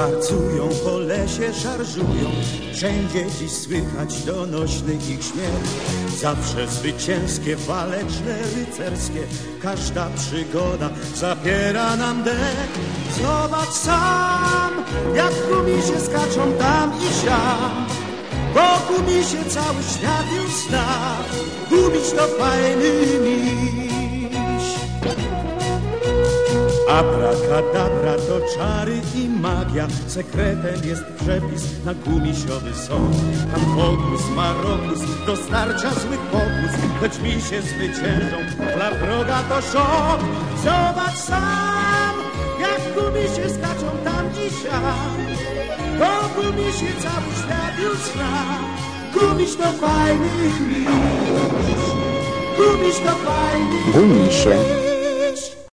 Harcują po lesie, szarżują, wszędzie dziś słychać donośny ich śmiech. Zawsze zwycięskie, waleczne, rycerskie, każda przygoda zapiera nam dech. Zobacz sam, jak się skaczą tam i siam. Wokół mi się cały świat już zna, gubić to fajny miś. Abracadabra to czary i magia, sekretem jest przepis na gumisiowy son. Tam fokus, marokus, do starcia złych pokus, choć mi się zwyciężą, dla wroga to szok. Zobacz sam, jak gumisie skaczą tam. Wokół mi się cały świat już zna, gumiś to fajny miś, gumiś to fajny Gumisie.